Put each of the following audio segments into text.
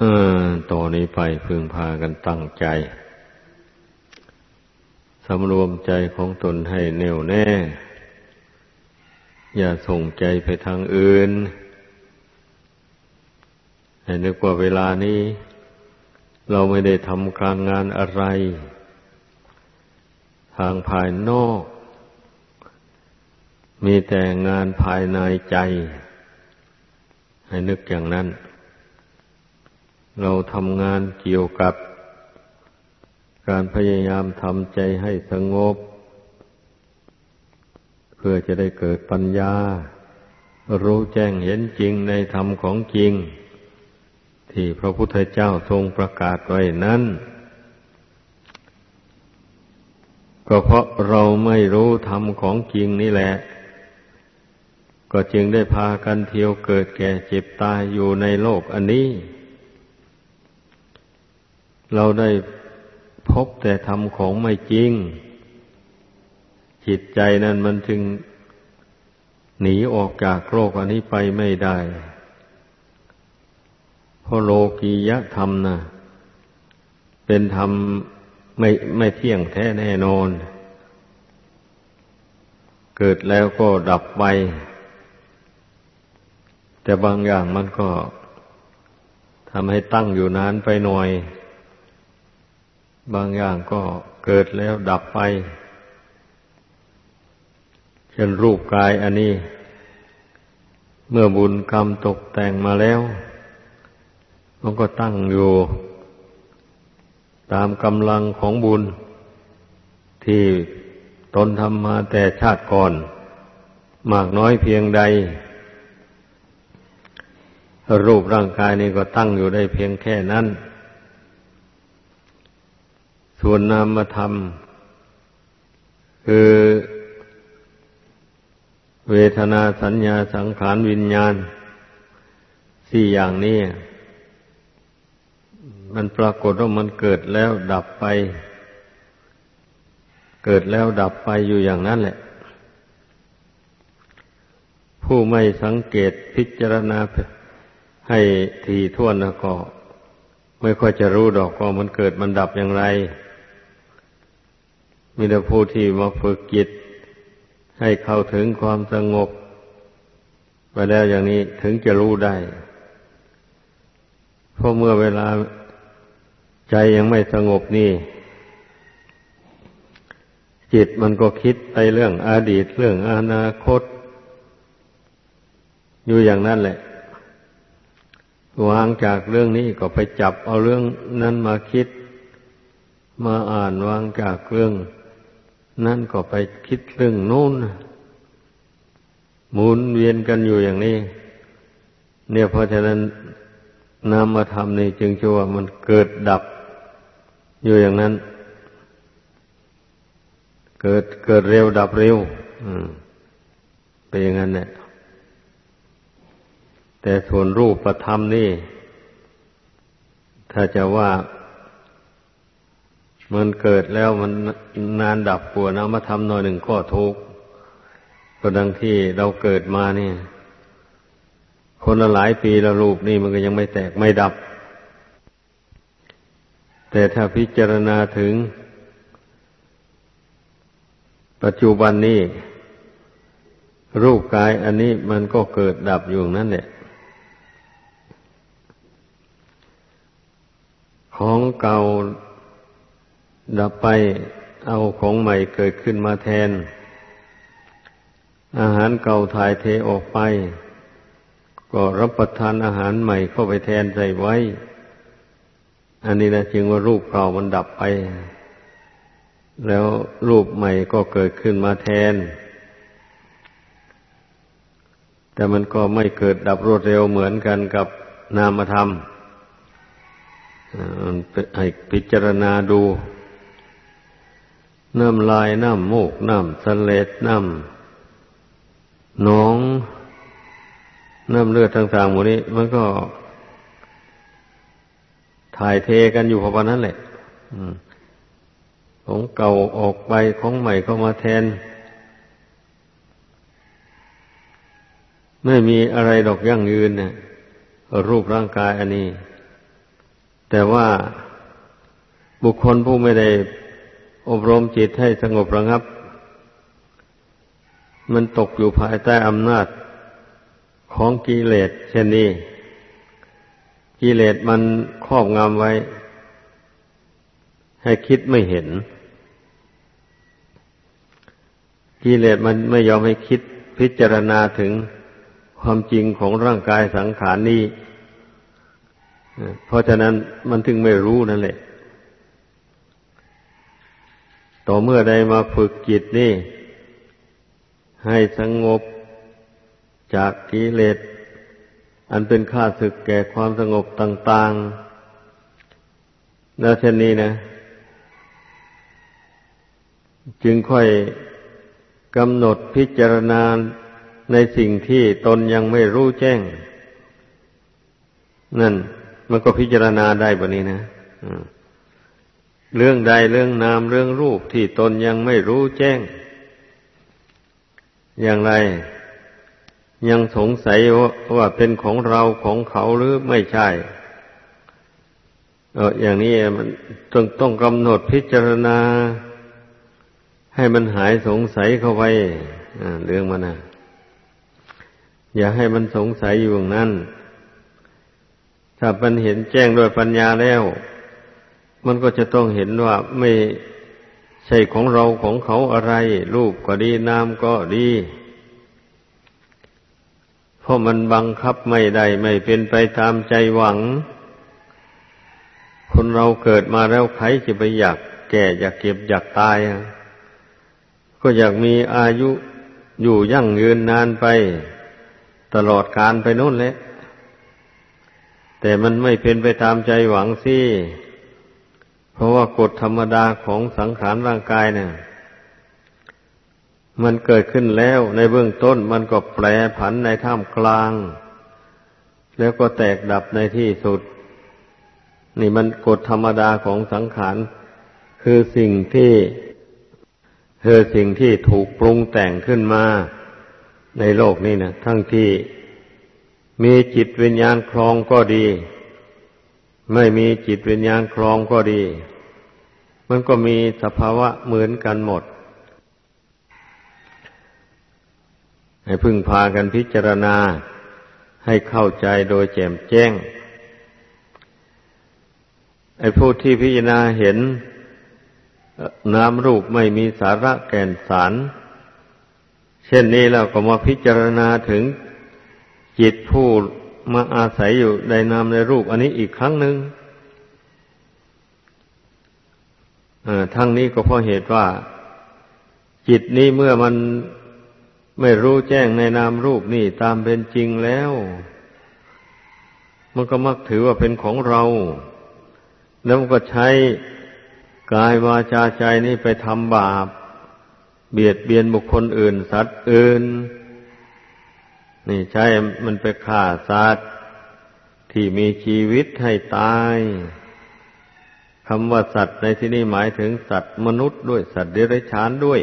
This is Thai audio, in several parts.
เออต่อนนี้ไปพึงพากันตั้งใจ สำรวมใจของตนให้แน่วแน่ อย่าส่งใจไปทางอื่น ให้นึกว่าเวลานี้ เราไม่ได้ทำการงานอะไร ทางภายนอก มีแต่งานภายในใจ ให้นึกอย่างนั้น เราทำงานเกี่ยวกับ การพยายามทำใจให้สงบ เพื่อจะได้เกิดปัญญา รู้แจ้งเห็นจริงในธรรมของจริง ที่พระพุทธเจ้าทรงประกาศไว้นั้นก็เพราะเราไม่รู้ธรรมของจริงนี่แหละ ก็จึงได้พากันเที่ยวเกิดแก่เจ็บตายอยู่ในโลกอันนี้ เราได้พบแต่ทำของไม่จริง จิตใจนั้นมันจึงหนีออกจากโลกอันนี้ไปไม่ได้เพราะโลกียะธรรมนะเป็นธรรมไม่ไม่เที่ยงแท้แน่นอน เกิดแล้วก็ดับไป แต่บางอย่างมันก็ทำให้ตั้งอยู่นานไปหน่อย บางอย่างก็เกิดแล้วดับไป เช่นรูปกายอันนี้ เมื่อบุญกรรมตกแต่งมาแล้ว มันก็ตั้งอยู่ ตามกำลังของบุญ ที่ตนทำมาแต่ชาติก่อน มากน้อยเพียงใด รูปร่างกายนี้ก็ตั้งอยู่ได้เพียงแค่นั้น ส่วนนามธรรม คือเวทนาสัญญาสังขารวิญญาณ สี่อย่างนี้ มันปรากฏว่ามันเกิดแล้วดับไป เกิดแล้วดับไปอยู่อย่างนั้นแหละ ผู้ไม่สังเกตพิจารณาให้ทีท่วนก็ ไม่ค่อยจะรู้ดอกว่ามันเกิดมันดับอย่างไร มีแต่ผู้ที่มาฝึกจิต ให้เข้าถึงความสงบไปแล้วอย่างนี้ถึงจะรู้ได้ เพราะเมื่อเวลาใจยังไม่สงบนี่ จิตมันก็คิดไปเรื่องอดีตเรื่องอนาคต อยู่อย่างนั้นแหละวางจากเรื่องนี้ก็ไปจับเอาเรื่องนั้นมาคิด มาอ่านวางจากเรื่อง นั่นก็ไปคิดเรื่องโน้นหมุนเวียนกันอยู่อย่างนี้ เนี่ยเพราะฉะนั้นนามธรรมนี่จึงชื่อว่ามันเกิดดับอยู่อย่างนั้น เกิดเกิดเร็วดับเร็วเป็นอย่างนั้นเนี่ยแต่ส่วนรูปธรรมนี่ ถ้าจะว่า มันเกิดแล้วมันนานดับปวดนะมาทำหน่อยหนึ่งก็ทุกข์ก็ดังที่เราเกิดมาเนี่ย คนละหลายปีละรูปนี่มันก็ยังไม่แตกไม่ดับ แต่ถ้าพิจารณาถึง ปัจจุบันนี้รูปกายอันนี้มันก็เกิดดับอยู่นั่นแหละของเก่า ดับไปเอาของใหม่เกิดขึ้นมาแทน อาหารเก่าถ่ายเทออกไป ก็รับประทานอาหารใหม่เข้าไปแทนใส่ไว้ อันนี้นะจึงว่ารูปเก่ามันดับไป แล้วรูปใหม่ก็เกิดขึ้นมาแทน แต่มันก็ไม่เกิดดับรวดเร็วเหมือนกันกับนามธรรมให้พิจารณาดู น้ำลายน้ำมูกน้ำสเลดน้ำหนองน้ำเลือดต่างๆหมดนี้ มันก็ ถ่ายเทกันอยู่พอวันนั้นแหละของเก่าออกไปของใหม่เข้ามาแทน ไม่มีอะไรดอกยั่งยืนเนี่ยรูปร่างกายอันนี้ แต่ว่าบุคคลผู้ไม่ได้ อบรมจิตให้สงบระงับ มันตกอยู่ภายใต้อำนาจของกิเลสเช่นนี้ กิเลสมันครอบงำไว้ ให้คิดไม่เห็น กิเลสมันไม่ยอมให้คิดพิจารณาถึงความจริงของร่างกายสังขารนี้ เพราะฉะนั้นมันถึงไม่รู้นั่นแหละ ต่อเมื่อใดมาฝึกจิตนี่ ให้สงบจากกิเลสอันเป็นข้าศึกแก่ความสงบต่างๆแล้วเช่นนี้นะ จึงค่อยกำหนดพิจารณาในสิ่งที่ตนยังไม่รู้แจ้ง นั่น มันก็พิจารณาได้แบบนี้นะ เรื่องใดเรื่องนามเรื่องรูปที่ตนยังไม่รู้แจ้ง อย่างไร ยังสงสัยว่าเป็นของเราของเขาหรือไม่ใช่เอออย่างนี้มันต้องต้องกำหนดพิจารณา ให้มันหายสงสัยเข้าไปเรื่องมันนะอย่าให้มันสงสัยอยู่อย่างนั้น ถ้ามันเห็นแจ้งด้วยปัญญาแล้ว มันก็จะต้องเห็นว่าไม่ใช่ของเราของเขาอะไร รูปก็ดีนามก็ดีเพราะมันบังคับไม่ได้ไม่เป็นไปตามใจหวัง คนเราเกิดมาแล้วใครจะไปอยากแก่อยากเก็บอยากตาย ก็อยากมีอายุอยู่ยั่งยืนนานไป ตลอดการไปนู่นแหละแต่มันไม่เป็นไปตามใจหวังสิ เพราะว่ากฎธรรมดาของสังขารร่างกายเนี่ย มันเกิดขึ้นแล้วในเบื้องต้นมันก็แปรผันในท่ามกลาง แล้วก็แตกดับในที่สุด นี่มันกฎธรรมดาของสังขาร คือสิ่งที่คือสิ่งที่ถูกปรุงแต่งขึ้นมาในโลกนี้นะทั้งที่มีจิตวิญญาณครองก็ดี ไม่มีจิตวิญญาณครองก็ดี มันก็มีสภาวะเหมือนกันหมด ให้พึ่งพากันพิจารณาให้เข้าใจโดยแจ่มแจ้ง ไอ้ผู้ที่พิจารณาเห็นนามรูปไม่มีสาระแก่นสาร เช่นนี้เราก็มาพิจารณาถึงจิตผู้ มาอาศัยอยู่ในนามในรูป อันนี้อีกครั้งหนึ่งทั้งนี้ก็เพราะเหตุว่า จิตนี้เมื่อมันไม่รู้แจ้งในนามรูปนี่ตามเป็นจริงแล้ว มันก็มักถือว่าเป็นของเรา แล้วมันก็ใช้กายวาจาใจนี่ไปทำบาป เบียดเบียนบุคคลอื่น สัตว์อื่นน นี่ใช่มันไปฆ่าสัตว์ที่มีชีวิตให้ตายคำว่าสัตว์ในที่นี้หมายถึงสัตว์มนุษย์ด้วยสัตว์เดรัจฉานด้วย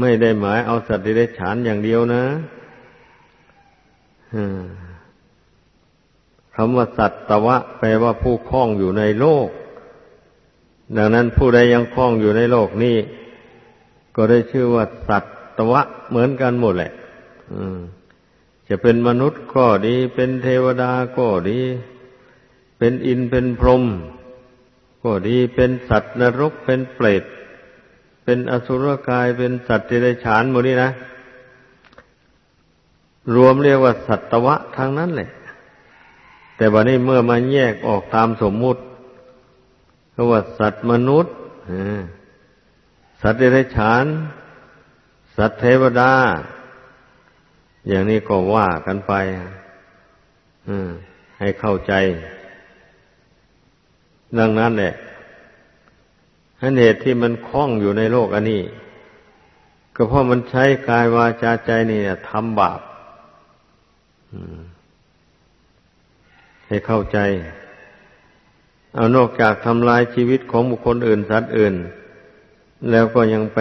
ไม่ได้หมายเอาสัตว์เดรัจฉานอย่างเดียวนะคำว่าสัตว์ตวะ แปลว่าผู้คล้องอยู่ในโลก ดังนั้นผู้ใดยังคล้องอยู่ในโลกนี้ ก็ได้ชื่อว่าสัตวะเหมือนกันหมดแหละ จะเป็นมนุษย์ก็ดี เป็นเทวดาก็ดี เป็นอินเป็นพรหมก็ดีเป็นสัตว์นรกเป็นเปรตเป็นอสุรกายเป็นสัตว์เดรัจฉานหมดนี้นะ รวมเรียกว่าสัตวะทางนั้นแหละ แต่วันนี้เมื่อมันแยกออกตามสมมุติก็ว่าสัตว์มนุษย์สัตว์เดรัจฉาน สัตว์เทวดา อย่างนี้ก็ว่ากันไปให้เข้าใจ ดังนั้นแหละอันเหตุที่มันคล้องอยู่ในโลกอันนี้ ก็เพราะมันใช้กายวาจาใจนี่ทำบาปให้เข้าใจ เอานอกจากทำลายชีวิตของบุคคลอื่นสัตว์อื่น แล้วก็ยังไป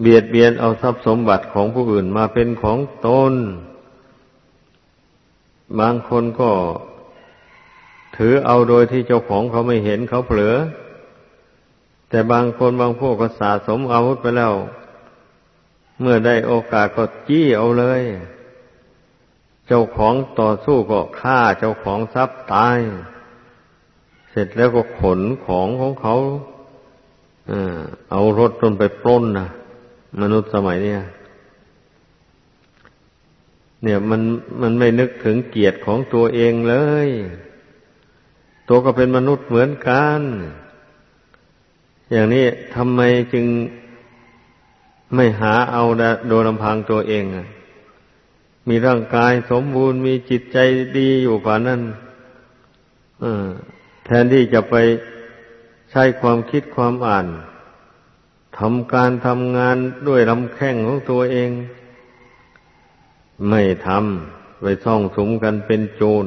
เบียดเบียนเอาทรัพย์สมบัติของผู้อื่นมาเป็นของตน บางคนก็ถือเอาโดยที่เจ้าของเขาไม่เห็นเขาเผลอ แต่บางคนบางพวกก็สะสมอาวุธไปแล้ว เมื่อได้โอกาสก็จี้เอาเลย เจ้าของต่อสู้ก็ฆ่าเจ้าของทรัพย์ตาย เสร็จแล้วก็ขนของของเขาเอารถจนไปปล้นนะ มนุษย์สมัยเนี้ยเนี่ยมันมันไม่นึกถึงเกียรติของตัวเองเลย ตัวก็เป็นมนุษย์เหมือนกัน อย่างนี้ทำไมจึงไม่หาเอาโดยลำพังตัวเองมีร่างกายสมบูรณ์มีจิตใจดีอยู่กว่านั้นแทนที่จะไปใช้ความคิดความอ่าน ทำการทำงานด้วยลำแข้งของตัวเอง ไม่ทำไปซ่องสมกันเป็นโจร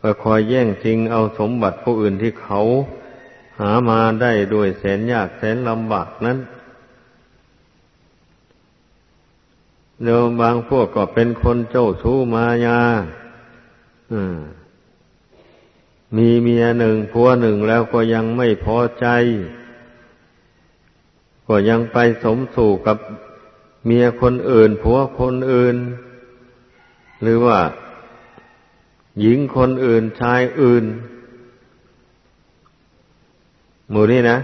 ก็คอยแย่งชิงเอาสมบัติผู้อื่นที่เขาหามาได้ด้วยแสนยากแสนลำบากนั้นเดี๋ยวบางพวกก็เป็นคนเจ้าชู้มายามีเมียหนึ่งผัวหนึ่งแล้วก็ยังไม่พอใจ ก็ยังไปสมสู่กับเมียคนอื่นผัวคนอื่น หรือว่า หญิงคนอื่นชายอื่น หมู่นี้นะ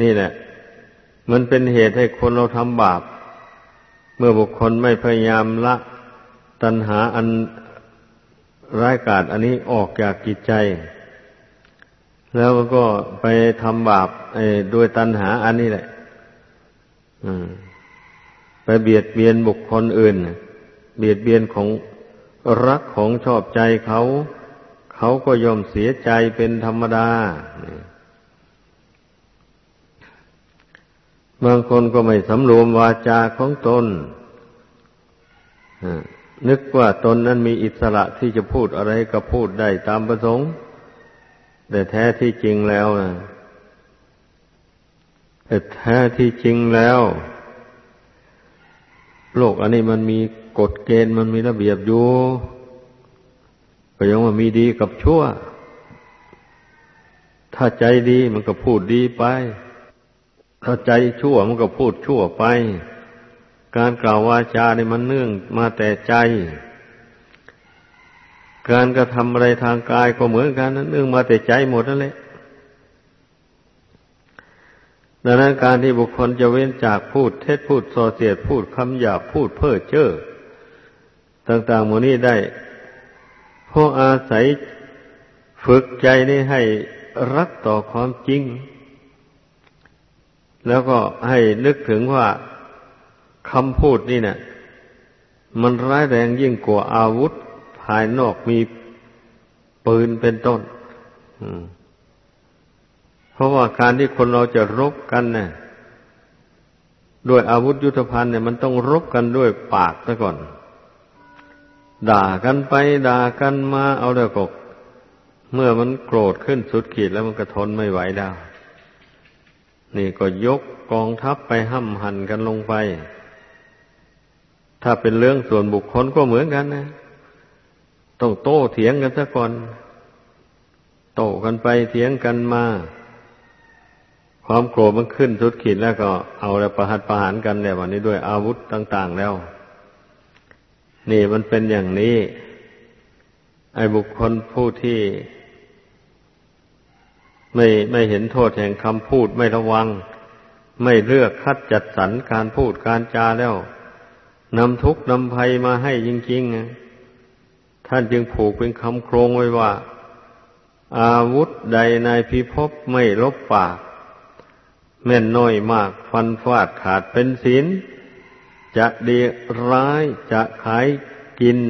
นี่แหละ มันเป็นเหตุให้คนเราทำบาป เมื่อบุคคลไม่พยายามละ ตัณหาอันร้ายกาจอันนี้ออกจากจิตใจ แล้วก็ไปทำบาปด้วยตัณหาอันนี้แหละไปเบียดเบียนบุคคลอื่น เบียดเบียนของรักของชอบใจเขา เขาก็ยอมเสียใจเป็นธรรมดา บางคนก็ไม่สำรวมวาจาของตน นึกว่าตนนั้นมีอิสระที่จะพูดอะไรก็พูดได้ตามประสงค์ แต่แท้ที่จริงแล้วนะแต่แท้ที่จริงแล้ว โลกอันนี้มันมีกฎเกณฑ์มันมีระเบียบอยู่ก็ยังว่ามีดีกับชั่ว ถ้าใจดีมันก็พูดดีไป ถ้าใจชั่วมันก็พูดชั่วไป การกล่าววาจาเนี่ยมันเนื่องมาแต่ใจ การกระทำอะไรทางกายก็เหมือนกันนั้นเนื่องมาแต่ใจหมดนั่นแหละดังนั้นการที่บุคคลจะเว้นจากพูดเท็จพูดส่อเสียดพูดคำหยาบพูดเพ้อเจ้อต่างๆหมดนี้ได้เพราะอาศัยฝึกใจนี้ให้รักต่อความจริง แล้วก็ให้นึกถึงว่าคำพูดนี่เนะี่ยมันร้ายแรงยิ่งกว่าอาวุธ ภายนอกมีปืนเป็นต้นเพราะว่าการที่คนเราจะรบกันเนี่ยด้วยอาวุธยุทธภัณฑ์เนี่ยมันต้องรบกันด้วยปากซะก่อน ด่ากันไปด่ากันมาเอาเดี๋ยวกเมื่อมันโกรธขึ้นสุดขีดแล้วมันก็ทนไม่ไหวแล้วนี่ก็ยกกองทัพไปห้ำหันกันลงไป ถ้าเป็นเรื่องส่วนบุคคลก็เหมือนกันนะ ต้องโต้เถียงกันซะก่อน โต้กันไปเถียงกันมา ความโกรธมันขึ้นสุดขีดแล้วก็เอาแล้วประหัตประหารกันเนี่ยวันนี้ด้วยอาวุธต่าง ๆแล้ว นี่มันเป็นอย่างนี้ ไอ้บุคคลผู้ที่ ไม่ไม่เห็นโทษแห่งคำพูดไม่ระวัง ไม่เลือกคัดจัดสรรการพูดการจาแล้วนำทุกข์นำภัยมาให้จริงๆ ท่านจึงผูกเป็นคำโครงไว้ว่า อาวุธใดในพิภพไม่ลบปาก แม่นน้อยมากฟันฟาดขาดเป็นศีลจะดีร้ายจะขายกิน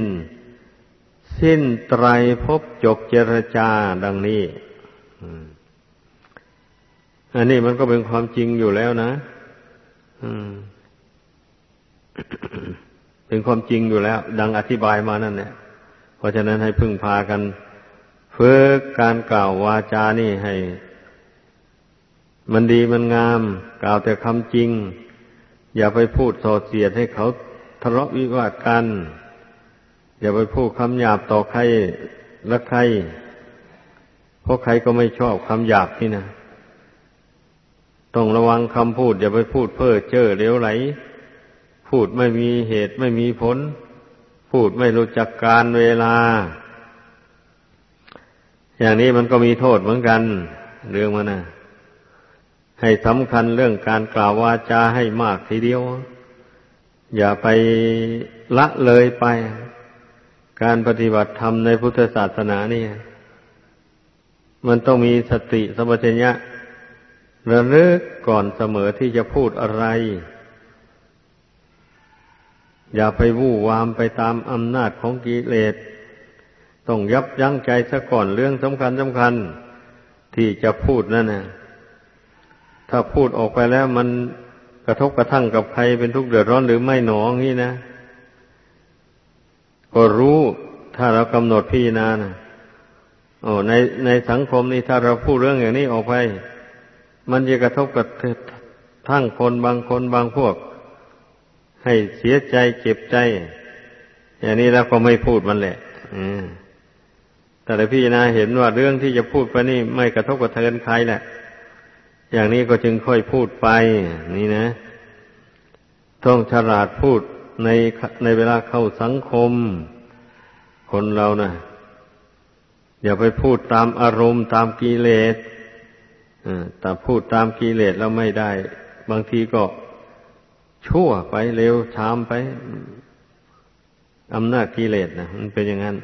สิ้นไตรพบจบเจรจาดังนี้อันนี้มันก็เป็นความจริงอยู่แล้วนะเป็นความจริงอยู่แล้ว ดังอธิบายมานั่นเนี่ย ราะฉะนั้นให้พึ่งพากันฝึกการกล่าววาจานี่ให้ มันดีมันงาม กล่าวแต่คำจริง อย่าไปพูดส่อเสียดให้เขาทะเลาะวิวาทกัน อย่าไปพูดคำหยาบต่อใครและใครเพราะใครก็ไม่ชอบคำหยาบนี่นะต้องระวังคำพูด อย่าไปพูดเพ้อเจ้อเลวไหล พูดไม่มีเหตุไม่มีผล พูดไม่รู้จักการเวลา อย่างนี้มันก็มีโทษเหมือนกัน เรื่องมันนะให้สำคัญเรื่องการกล่าววาจาให้มากทีเดียว อย่าไปละเลยไป การปฏิบัติธรรมในพุทธศาสนานี่มันต้องมีสติสัมปชัญญะระลึกก่อนเสมอที่จะพูดอะไร อย่าไปวู่วามไปตามอำนาจของกิเลส ต้องยับยั้งใจซะก่อนเรื่องสำคัญสำคัญ ที่จะพูดนั่นนะถ้าพูดออกไปแล้วมันกระทบกระทั่งกับใครเป็นทุกข์เดือดร้อนหรือไม่หนองี้นะ ก็รู้ถ้าเรากำหนดพิจารณานะโอ้ในในสังคมนี้ถ้าเราพูดเรื่องอย่างนี้ออกไป มันจะกระทบกับทั้งคนบางคนบางพวก ให้เสียใจเจ็บใจ อย่างนี้แล้วก็ไม่พูดมันแหละแต่พิจารณาเห็นว่าเรื่องที่จะพูดไปนี่ไม่กระทบกระเทือนใครแหละ อย่างนี้ก็จึงค่อยพูดไป นี่นะ ต้องฉลาดพูดในในเวลาเข้าสังคม คนเรานะ่ะอย่าไปพูดตามอารมณ์ตามกิเลสแต่พูดตามกิเลสแล้วไม่ได้ บางทีก็ ชั่วไปเร็วชามไปอำนาจกิเลสนะมันเป็นอย่างนั้น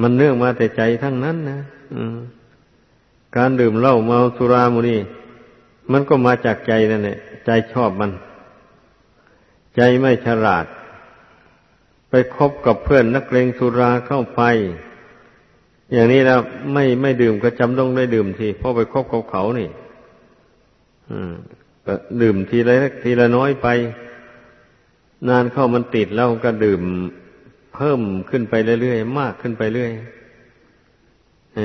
มันเนื่องมาแต่ใจทั้งนั้นนะการดื่มเหล้าเมาสุรามุนีมันก็มาจากใจนั่นแหละใจชอบมัน ใจไม่ฉลาด ไปคบกับเพื่อนนักเลงสุราเข้าไป อย่างนี้แล้วไม่ไม่ดื่มก็จำต้องได้ดื่มทีเพราะไปคบกับเขานี่ก็ ดื่มทีละเล็กทีละน้อยไป นานเข้ามันติดแล้วก็ดื่มเพิ่มขึ้นไปเรื่อยๆมากขึ้นไปเรื่อย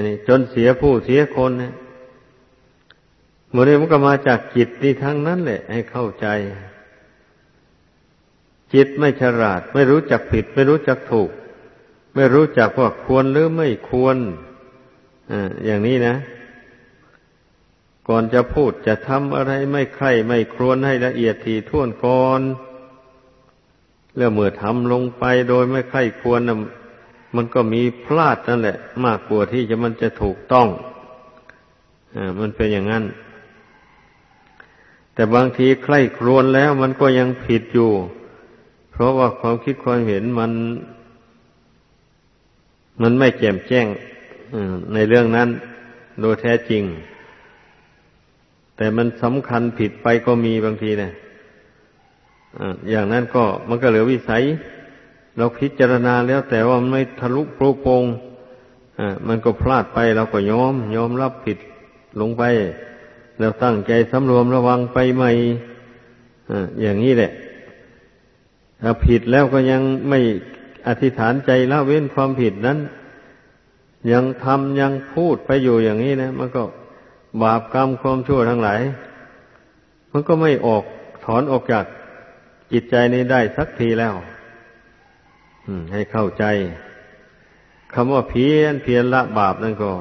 นี่จนเสียผู้เสียคนเนี่ยมันนี้มันก็มาจากจิตนี่ทั้งนั้นแหละ ให้เข้าใจ จิตไม่ฉลาด ไม่รู้จักผิด ไม่รู้จักถูก ไม่รู้จักว่าควรหรือไม่ควรอ่าอย่างนี้นะ ก่อนจะพูดจะทำอะไรไม่ใครไม่ครวนให้ละเอียดถี่ถ้วนก่อนแล้วเมื่อทำลงไปโดยไม่ใครควรมันก็มีพลาดนั่นแหละ มากกว่าที่จะมันจะถูกต้องอ่ามันเป็นอย่างนั้น แต่บางทีใคร่ครวญแล้วมันก็ยังผิดอยู่ เพราะว่าความคิดความเห็นมัน มันไม่แจ่มแจ้งในเรื่องนั้น โดยแท้จริง แต่มันสำคัญผิดไปก็มีบางทีเนะอย่างนั้นก็มันก็เหลือวิสัย เราพิจารณาแล้วแต่ว่ามันไม่ทะลุโปรโปงมันก็พลาดไปเราก็ยอมยอมรับผิดลงไป แล้วตั้งใจสำรวมระวังไปใหม่อ่าอย่างนี้แหละ ถ้าผิดแล้วก็ยังไม่อธิษฐานใจละเว้นความผิดนั้น ยังทำยังพูดไปอยู่อย่างนี้นะ มันก็ บาปกรรมความชั่วทั้งหลาย มันก็ไม่ออกถอนออกจากจิตใจนี้ได้สักทีแล้วให้เข้าใจคำว่าเพียนเพียนละบาปนั่นก็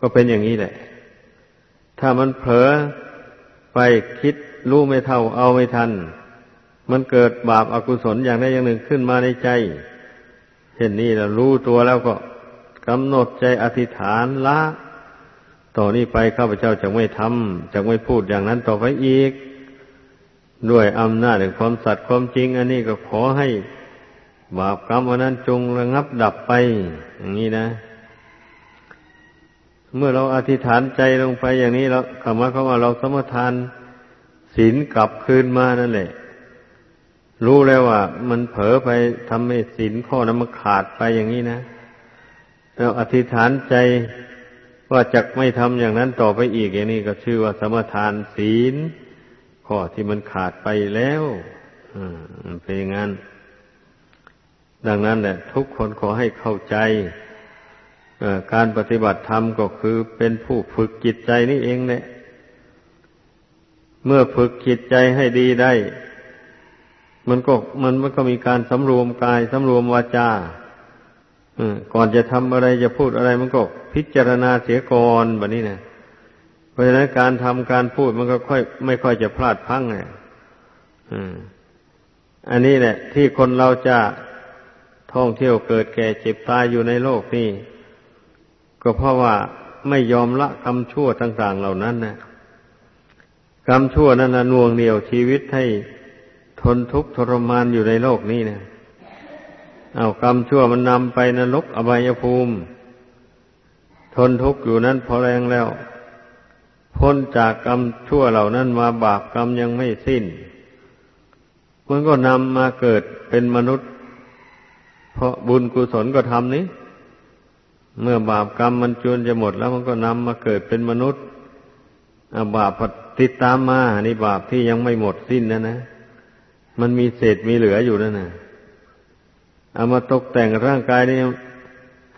ก็เป็นอย่างนี้แหละ ถ้ามันเผลอไปคิดรู้ไม่เท่าเอาไม่ทัน มันเกิดบาปอากุศลอย่างใดอย่างหนึ่งขึ้นมาในใจเช่นนี้เรารู้ตัวแล้วก็กำหนดใจอธิษฐานละ ต่อนนี้ไปข้าพเจ้าจะไม่ทำจะไม่พูดอย่างนั้นต่อไปอีก ด้วยอำนาจแห่งความสัตย์ความจริง อันนี้ก็ขอให้บาปกรรมอันนั้นจงระงับดับไป อย่างนี้นะ เมื่อเราอธิษฐานใจลงไปอย่างนี้แล้วคำว่าเขาว่าเราสมทานศีลกลับคืนมานั่นแหละ รู้แล้วว่า มันเผลอไปทำให้ศีลข้อนั้นมันขาดไปอย่างนี้นะเราอธิษฐานใจ ว่าจะไม่ทำอย่างนั้นต่อไปอีกอย่างนี้ก็ชื่อว่าสมทานศีลข้อที่มันขาดไปแล้วเป็นอย่างนั้น ดังนั้นแหละทุกคนขอให้เข้าใจการปฏิบัติธรรมก็คือเป็นผู้ฝึกจิตใจนี่เองแหละเมื่อฝึกจิตใจให้ดีได้ มันก็มันมันก็มีการสำรวมกายสำรวมวาจา ก่อนจะทำอะไรจะพูดอะไรมันก็พิจารณาเสียก่อนแบบนี้นะเพราะฉะนั้นการทำการพูดมันก็ค่อย ไม่ค่อยจะพลาดพังไงอันนี้แหละ ที่คนเราจะท่องเที่ยวเกิดแก่เจ็บตายอยู่ในโลกนี้ก็เพราะว่าไม่ยอมละกรรมชั่วต่าง ๆ เหล่านั้นนะกรรมชั่วนั้นนะนวงเหนี่ยวชีวิตให้ทนทุกข์ทรมานอยู่ในโลกนี้นะ เอากรรมชั่วมันนำไปนรกอบายภูมิ ทนทุกข์อยู่นั้นพอแรงแล้ว พ้นจากกรรมชั่วเหล่านั้นมาบาปกรรมยังไม่สิ้น มันก็นำมาเกิดเป็นมนุษย์ เพราะบุญกุศลก็ทำนี้ เมื่อบาปกรรมมันจวนจะหมดแล้วมันก็นำมาเกิดเป็นมนุษย์บาปติดตามมานี่บาปที่ยังไม่หมดสิ้นนะนะ มันมีเศษมีเหลืออยู่นั่นนะ เอามาตกแต่งร่างกายนี้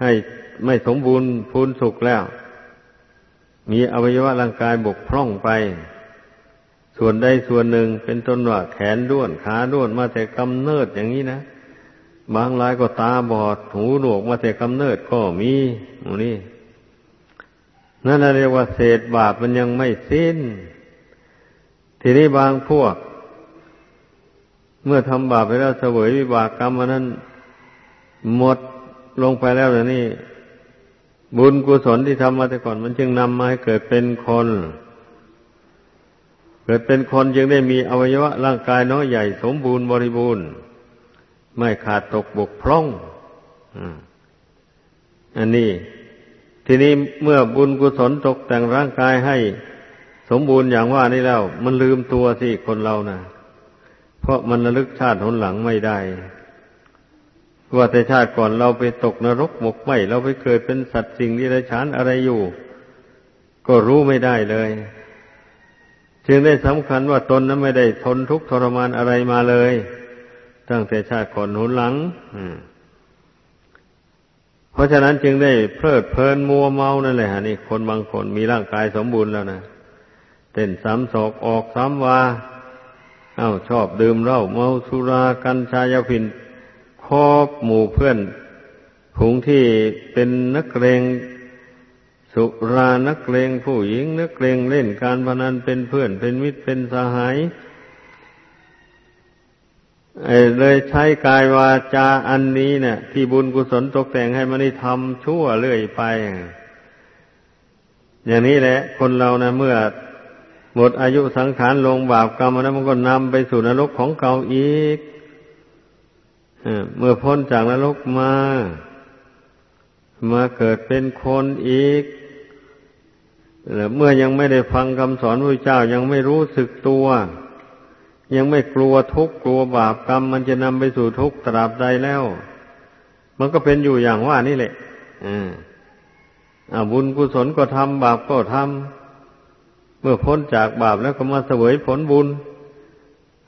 ให้ไม่สมบูรณ์พูนสุขแล้ว มีอวัยวะร่างกายบกพร่องไป ส่วนใดส่วนหนึ่งเป็นต้นว่าแขนด้วนขาด้วนมาแต่กำเนิดอย่างนี้นะบางรายก็ตาบอดหูหนวกมาแต่กำเนิดก็มีหมูนี่นั่นเรียกว่าเศษบาปมันยังไม่สิ้น ทีนี้บางพวก เมื่อทำบาปไปแล้วเสวยวิบากกรรมนั้น หมดลงไปแล้วนี่บุญกุศลที่ทำมาแต่ก่อน มันจึงนำมาให้เกิดเป็นคน เกิดเป็นคนจึงได้มีอวัยวะร่างกายน้อยใหญ่สมบูรณ์บริบูรณ์ ไม่ขาดตกบกพร่องอันนี้ ทีนี้เมื่อบุญกุศลตกแต่งร่างกายให้สมบูรณ์อย่างว่านี่แล้ว มันลืมตัวสิคนเรานะ่ะ เพราะมันระลึกชาติหนหลังไม่ได้ ว่าแต่ชาติก่อนเราไปตกนรกหมกไหมเราไปเกิดเป็นสัตว์สิ่งที่ไรฉานอะไรอยู่ ก็รู้ไม่ได้เลย จึงได้สำคัญว่าตนนั้นไม่ได้ทนทุกข์ทรมานอะไรมาเลย ตั้งแต่ชาติก่อนหนุนหลังเพราะฉะนั้นจึงได้เพลิดเพลินมัวเมานั่นแหละฮะนี่คนบางคนมีร่างกายสมบูรณ์แล้วนะเต้นสามศอกออกสามวาเอา้าชอบดื่มเหล้าเมาสุรากัญชายาผิน คบหมู่เพื่อนผงที่เป็นนักเลงสุรานักเลงผู้หญิงนักเลงเล่นการพนันเป็นเพื่อนเป็นมิตรเป็นสหายเลยใช้กายวาจาอันนี้เนี่ย ที่บุญกุศลตกแต่งให้มันได้ทำชั่วเรื่อยไป อย่างนี้แหละ คนเรานะเมื่อหมดอายุสังขารลงบาปกรรมแล้วมันก็นำไปสู่นรกของเก่าอีก เมื่อพ้นจากนรกมา มาเกิดเป็นคนอีกเมื่อยังไม่ได้ฟังคำสอนพระเจ้ายังไม่รู้สึกตัว ยังไม่กลัวทุกข์กลัวบาปกรรม มันจะนำไปสู่ทุกข์ตราบใดแล้ว มันก็เป็นอยู่อย่างว่านี่แหละอ่าบุญกุศลก็ทำบาปก็ทำเมื่อพ้นจากบาปแล้วก็มาเสวยผลบุญ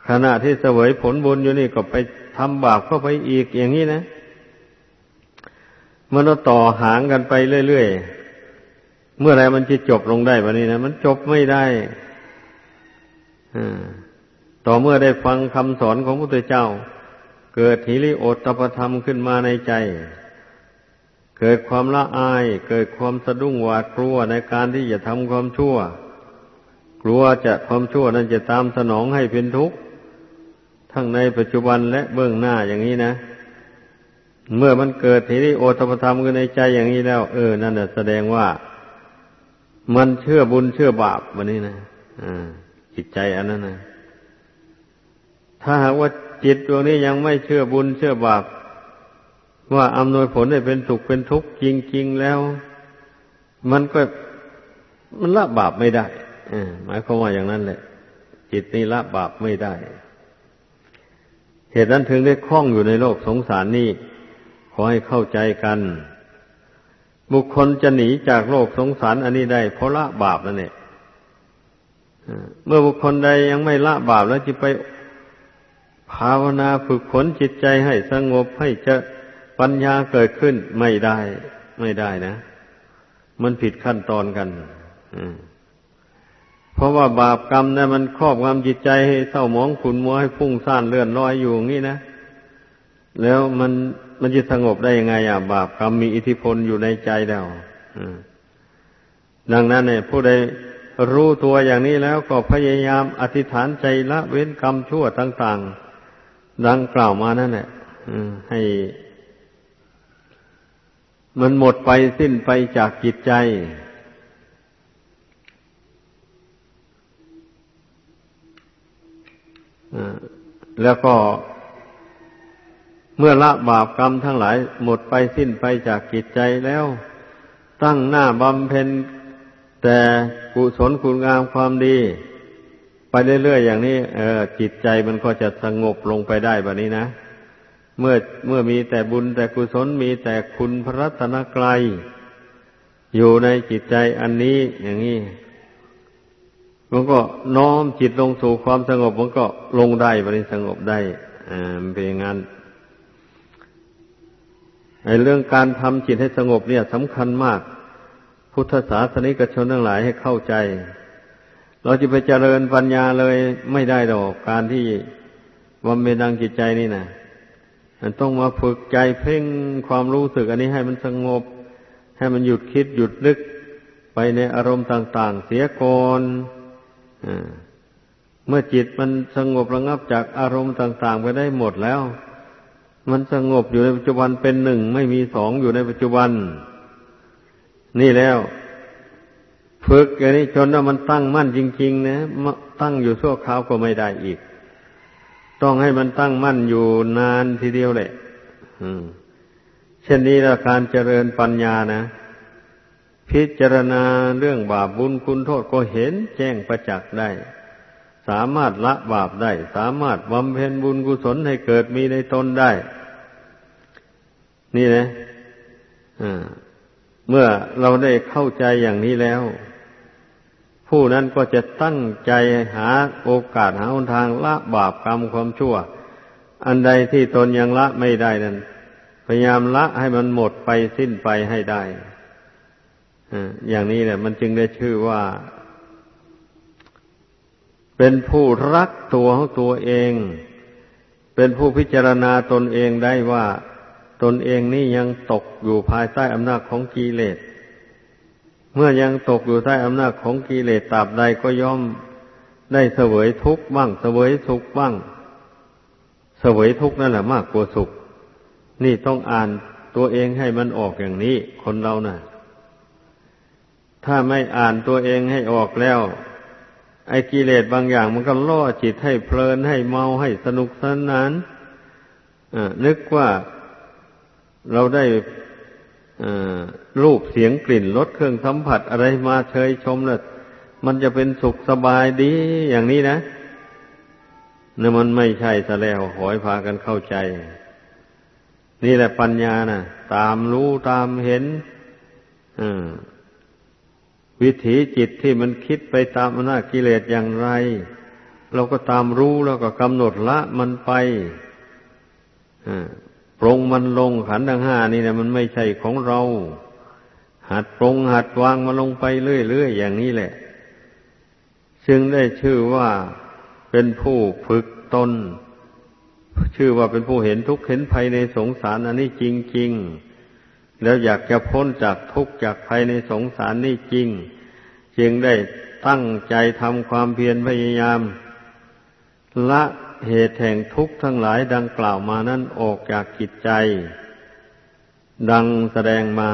ขณะที่เสวยผลบุญอยู่นี่ก็ไป ทำบาปเข้าไปอีกอย่างนี้นะมันต่อหางกันไปเรื่อยๆ เมื่อไรมันจะจบลงได้วันนี้นะมันจบไม่ได้ต่อเมื่อได้ฟังคำสอนของพระพุทธเจ้า เกิดหิริโอตตปธรรมขึ้นมาในใจ เกิดความละอาย เกิดความสะดุ้งหวาดกลัวในการที่จะทำความชั่ว กลัวจะความชั่วนั้นจะตามสนองให้เป็นทุกข์ ทั้งในปัจจุบันและเบื้องหน้าอย่างนี้นะ เมื่อมันเกิดหิริโอตปธรรมขึ้นในใจอย่างนี้แล้ว เออ นั่นแสดงว่า มันเชื่อบุญเชื่อบาปวันนี้นะอ่าจิตใจอันนั้นนะถ้าหากว่าจิตดวงนี้ยังไม่เชื่อบุญเชื่อบาป ว่าอำนวยผลให้เป็นสุขเป็นทุกข์จริงๆแล้ว มันก็มันละบาปไม่ได้หมายความว่าอย่างนั้นแหละ จิตนี้ละบาปไม่ได้ เหตุนั้นถึงได้คล้องอยู่ในโลกสงสารนี้ ขอให้เข้าใจกัน บุคคลจะหนีจากโลกสงสารอันนี้ได้ เพราะละบาปนั่นเองเมื่อบุคคลใดยังไม่ละบาปแล้วจะไปภาวนาฝึกฝนจิตใจให้สงบให้จะปัญญาเกิดขึ้นไม่ได้ ไม่ได้นะ มันผิดขั้นตอนกัน เพราะว่าบาปกรรมนะมันครอบงำจิตใจให้เศร้าหมองขุนมัวให้ฟุ้งซ่านเลื่อนลอยอยู่อย่างนี้นะ แล้วมันมันจะสงบได้ยังไงอะ บาปกรรมมีอิทธิพลอยู่ในใจแล้วดังนั้นเนี่ยผู้ใดรู้ตัวอย่างนี้แล้วก็พยายามอธิษฐานใจละเว้นกรรมชั่วต่างๆ ดังกล่าวมานั่นแหละให้ มันหมดไปสิ้นไปจากจิตใจ แล้วก็เมื่อละบาปกรรมทั้งหลายหมดไปสิ้นไปจากจิตใจแล้ว ตั้งหน้าบำเพ็ญแต่กุศลคุณงามความดี ไปเรื่อยๆอย่างนี้ เออ จิตใจมันก็จะสงบลงไปได้แบบนี้นะ เมื่อเมื่อมีแต่บุญแต่กุศลมีแต่คุณพระรัตนกรัยอยู่ในจิตใจอันนี้อย่างนี้ มันก็น้อมจิตลงสู่ความสงบ มันก็ลงได้บริสงบได้ อ่ามันเป็นอย่างนั้นไอ้เรื่องการทำจิตให้สงบเนี่ยสำคัญมาก พุทธศาสนิกชนทั้งหลายให้เข้าใจ เราจะไปเจริญปัญญาเลยไม่ได้ดอกการที่วันเมดังจิตใจนี่นะมันต้องมาฝึกใจเพ่งความรู้สึก อันนี้ให้มันสงบ ให้มันหยุดคิดหยุดนึกไปในอารมณ์ต่าง ๆ เสียก่อน เมื่อจิตมันสงบระงับจากอารมณ์ต่าง ๆ ไปได้หมดแล้ว มันสงบอยู่ในปัจจุบันเป็นหนึ่งไม่มีสองอยู่ในปัจจุบัน นี่แล้วฝึกอย่างนี้จนว่ามันตั้งมั่นจริง ๆ นะตั้งอยู่ชั่วคราวก็ไม่ได้อีก ต้องให้มันตั้งมั่นอยู่นานทีเดียวแหละเช่นนี้ละการเจริญปัญญานะ พิจารณาเรื่องบาปบุญคุณโทษก็เห็นแจ้งประจักษ์ได้ สามารถละบาปได้ สามารถบำเพ็ญบุญกุศลให้เกิดมีในตนได้ นี่นะเมื่อเราได้เข้าใจอย่างนี้แล้ว ผู้นั้นก็จะตั้งใจหาโอกาสหาหนทางละบาปกรรมความชั่ว อันใดที่ตนยังละไม่ได้นั้นพยายามละให้มันหมดไปสิ้นไปให้ได้ อย่างนี้แหละ มันจึงได้ชื่อว่า เป็นผู้รักตัวของตัวเอง เป็นผู้พิจารณาตนเองได้ว่า ตนเองนี่ยังตกอยู่ภายใต้อำนาจของกิเลส เมื่อยังตกอยู่ใต้อำนาจของกิเลสตราบใดก็ย่อมได้เสวยทุกข์บ้าง เสวยสุขบ้าง เสวยทุกข์นั่นแหละมากกว่าสุข นี่ต้องอ่านตัวเองให้มันออกอย่างนี้ คนเรานะ่ะ ถ้าไม่อ่านตัวเองให้ออกแล้ว ไอ้กิเลสบางอย่างมันก็ล่อจิตให้เพลินให้เมาให้สนุกสนานนึกว่าเราได้รูปเสียงกลิ่นรสเครื่องสัมผัสอะไรมาเชยชมแล้วมันจะเป็นสุขสบายดีอย่างนี้นะนี่มันไม่ใช่ซะแล้วขอให้พากันเข้าใจ นี่แหละปัญญานะ่ะ ตามรู้ตามเห็น อ วิถีจิตที่มันคิดไปตามอำนาจกิเลสอย่างไร เราก็ตามรู้แล้วก็กำหนดละมันไปปรงมันลงขันธ์ทั้งห้านี่นะมันไม่ใช่ของเรา หัดปรงหัดวางมันลงไปเรื่อยๆอย่างนี้แหละ ซึ่งได้ชื่อว่าเป็นผู้ฝึกตน ชื่อว่าเป็นผู้เห็นทุกข์เห็นภัยในสงสารอันนี้จริงๆ แล้วอยากจะพ้นจากทุกข์จากภัยในสงสารนี่จริง จึงได้ตั้งใจทำความเพียรพยายาม ละเหตุแห่งทุกข์ทั้งหลายดังกล่าวมานั้นออกจากกิจใจ ดังแสดงมา